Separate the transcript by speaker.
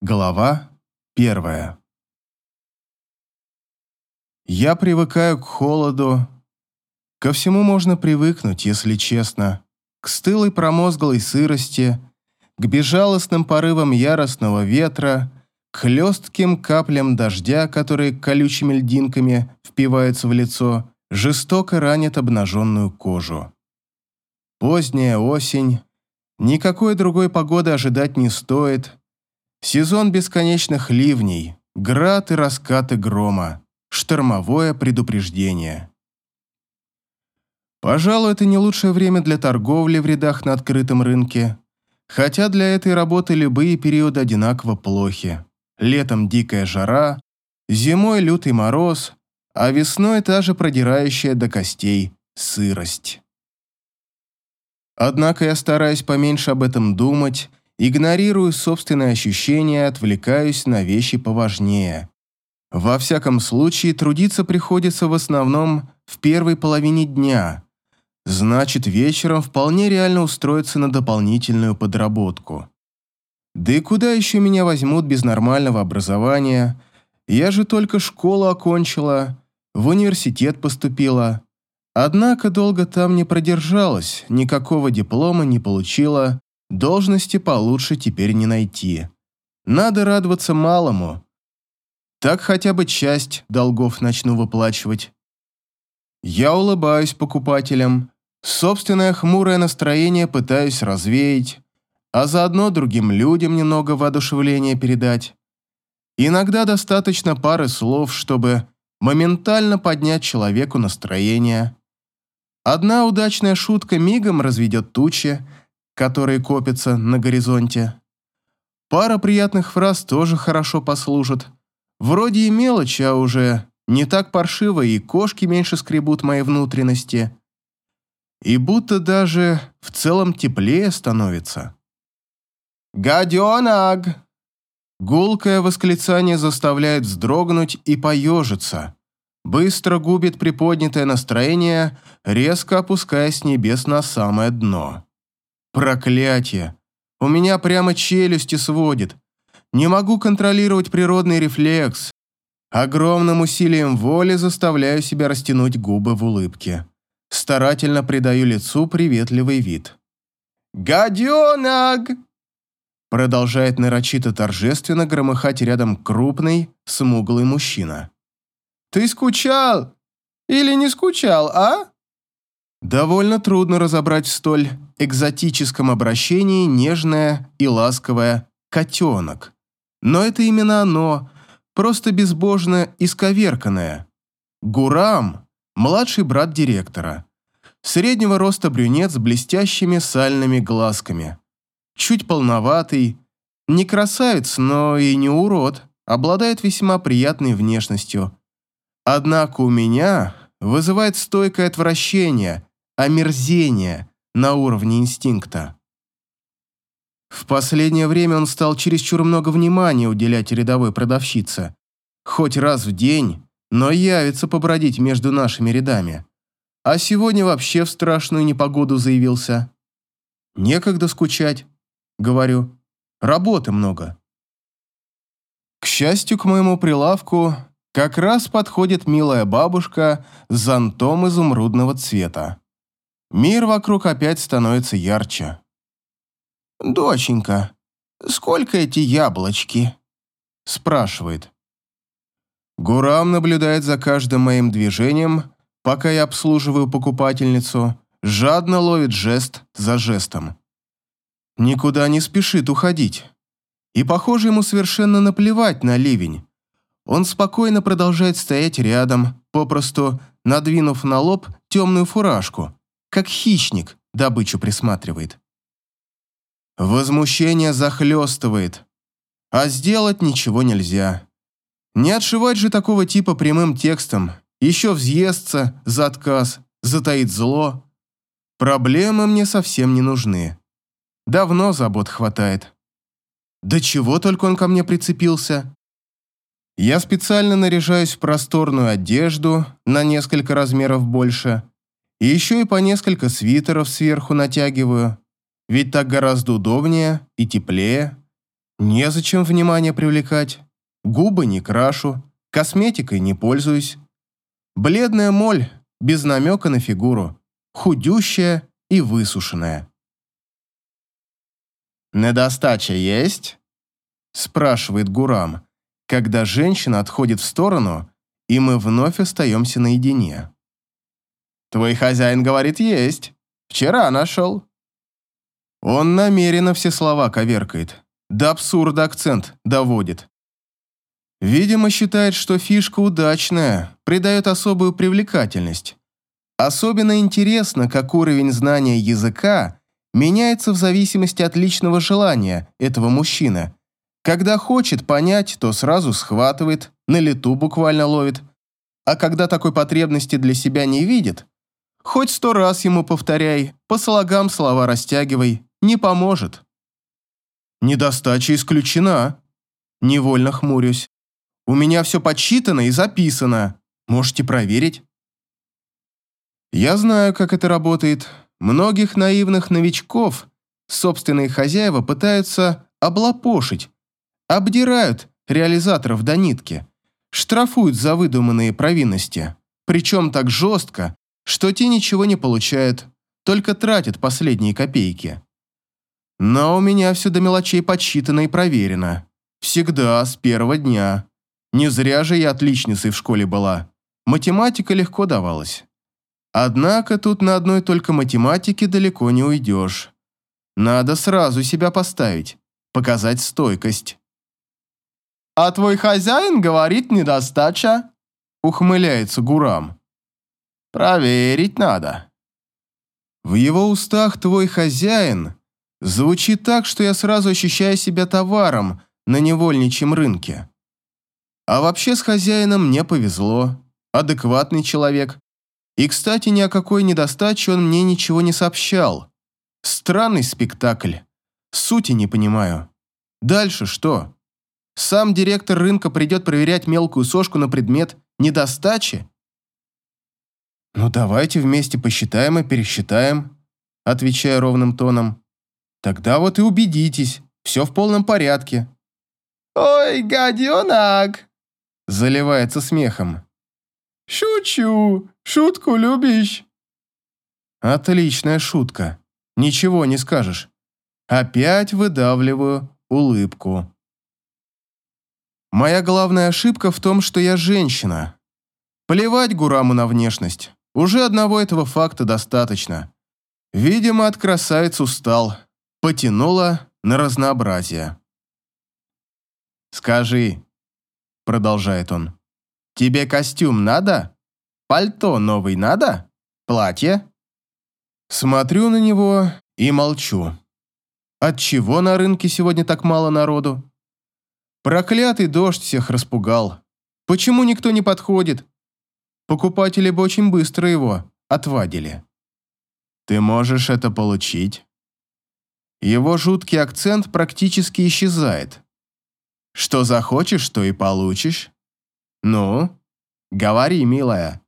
Speaker 1: Глава первая. Я привыкаю к холоду. Ко всему можно привыкнуть, если честно. К стылой промозглой сырости, к безжалостным порывам яростного ветра, к хлестким каплям дождя, которые колючими льдинками впиваются в лицо, жестоко ранят обнаженную кожу. Поздняя осень. Никакой другой погоды ожидать не стоит. Сезон бесконечных ливней, град и раскаты грома, штормовое предупреждение. Пожалуй, это не лучшее время для торговли в рядах на открытом рынке, хотя для этой работы любые периоды одинаково плохи. Летом дикая жара, зимой лютый мороз, а весной та же продирающая до костей сырость. Однако я стараюсь поменьше об этом думать Игнорирую собственные ощущения, отвлекаюсь на вещи поважнее. Во всяком случае, трудиться приходится в основном в первой половине дня. Значит, вечером вполне реально устроиться на дополнительную подработку. Да и куда еще меня возьмут без нормального образования? Я же только школу окончила, в университет поступила. Однако долго там не продержалась, никакого диплома не получила, Должности получше теперь не найти. Надо радоваться малому. Так хотя бы часть долгов начну выплачивать. Я улыбаюсь покупателям, собственное хмурое настроение пытаюсь развеять, а заодно другим людям немного воодушевления передать. Иногда достаточно пары слов, чтобы моментально поднять человеку настроение. Одна удачная шутка мигом разведет тучи, которые копятся на горизонте. Пара приятных фраз тоже хорошо послужат. Вроде и мелочь, а уже не так паршиво, и кошки меньше скребут мои внутренности. И будто даже в целом теплее становится. «Гаденаг!» Гулкое восклицание заставляет вздрогнуть и поежиться. Быстро губит приподнятое настроение, резко опускаясь с небес на самое дно. Проклятие! У меня прямо челюсти сводит. Не могу контролировать природный рефлекс. Огромным усилием воли заставляю себя растянуть губы в улыбке. Старательно придаю лицу приветливый вид. «Гаденок!» Продолжает нарочито торжественно громыхать рядом крупный, смуглый мужчина. «Ты скучал? Или не скучал, а?» Довольно трудно разобрать столь экзотическом обращении нежное и ласковое «котенок». Но это именно оно, просто безбожно исковерканное. Гурам – младший брат директора. Среднего роста брюнет с блестящими сальными глазками. Чуть полноватый, не красавец, но и не урод, обладает весьма приятной внешностью. Однако у меня вызывает стойкое отвращение – омерзение на уровне инстинкта. В последнее время он стал чересчур много внимания уделять рядовой продавщице. Хоть раз в день, но явится побродить между нашими рядами. А сегодня вообще в страшную непогоду заявился. Некогда скучать, говорю. Работы много. К счастью, к моему прилавку как раз подходит милая бабушка с зонтом изумрудного цвета. Мир вокруг опять становится ярче. «Доченька, сколько эти яблочки?» спрашивает. Гурам наблюдает за каждым моим движением, пока я обслуживаю покупательницу, жадно ловит жест за жестом. Никуда не спешит уходить. И, похоже, ему совершенно наплевать на ливень. Он спокойно продолжает стоять рядом, попросту надвинув на лоб темную фуражку, как хищник добычу присматривает. Возмущение захлестывает, а сделать ничего нельзя. Не отшивать же такого типа прямым текстом, еще взъестся за отказ, затаит зло. Проблемы мне совсем не нужны. Давно забот хватает. Да чего только он ко мне прицепился? Я специально наряжаюсь в просторную одежду на несколько размеров больше, и еще и по несколько свитеров сверху натягиваю, ведь так гораздо удобнее и теплее. Незачем внимание привлекать. Губы не крашу, косметикой не пользуюсь. Бледная моль, без намека на фигуру, худющая и высушенная. «Недостача есть?» спрашивает Гурам, когда женщина отходит в сторону, и мы вновь остаемся наедине. «Твой хозяин говорит, есть. Вчера нашел». Он намеренно все слова коверкает, до абсурда акцент доводит. Видимо, считает, что фишка удачная, придает особую привлекательность. Особенно интересно, как уровень знания языка меняется в зависимости от личного желания этого мужчины. Когда хочет понять, то сразу схватывает, на лету буквально ловит. А когда такой потребности для себя не видит, хоть сто раз ему повторяй, по слогам слова растягивай, не поможет. Недостача исключена. Невольно хмурюсь. У меня все подсчитано и записано. Можете проверить. Я знаю, как это работает. Многих наивных новичков собственные хозяева пытаются облапошить, обдирают реализаторов до нитки, штрафуют за выдуманные провинности, причем так жестко, что те ничего не получают, только тратят последние копейки. Но у меня все до мелочей подсчитано и проверено. Всегда, с первого дня. Не зря же я отличницей в школе была. Математика легко давалась. Однако тут на одной только математике далеко не уйдешь. Надо сразу себя поставить, показать стойкость. «А твой хозяин говорит недостача?» Ухмыляется Гурам. «Проверить надо». В его устах «твой хозяин» звучит так, что я сразу ощущаю себя товаром на невольничьем рынке. А вообще с хозяином мне повезло. Адекватный человек. И, кстати, ни о какой недостаче он мне ничего не сообщал. Странный спектакль. Сути не понимаю. Дальше что? Сам директор рынка придет проверять мелкую сошку на предмет недостачи? «Ну давайте вместе посчитаем и пересчитаем», отвечая ровным тоном. «Тогда вот и убедитесь, все в полном порядке». «Ой, гаденок!» заливается смехом. «Шучу! Шутку любишь?» Отличная шутка. Ничего не скажешь. Опять выдавливаю улыбку. Моя главная ошибка в том, что я женщина. Плевать Гураму на внешность. Уже одного этого факта достаточно. Видимо, от красавиц устал. Потянула на разнообразие. «Скажи», — продолжает он, — «тебе костюм надо? Пальто новый надо? Платье?» Смотрю на него и молчу. Отчего на рынке сегодня так мало народу? Проклятый дождь всех распугал. Почему никто не подходит? Покупатели бы очень быстро его отвадили. Ты можешь это получить. Его жуткий акцент практически исчезает. Что захочешь, то и получишь. Ну, говори, милая.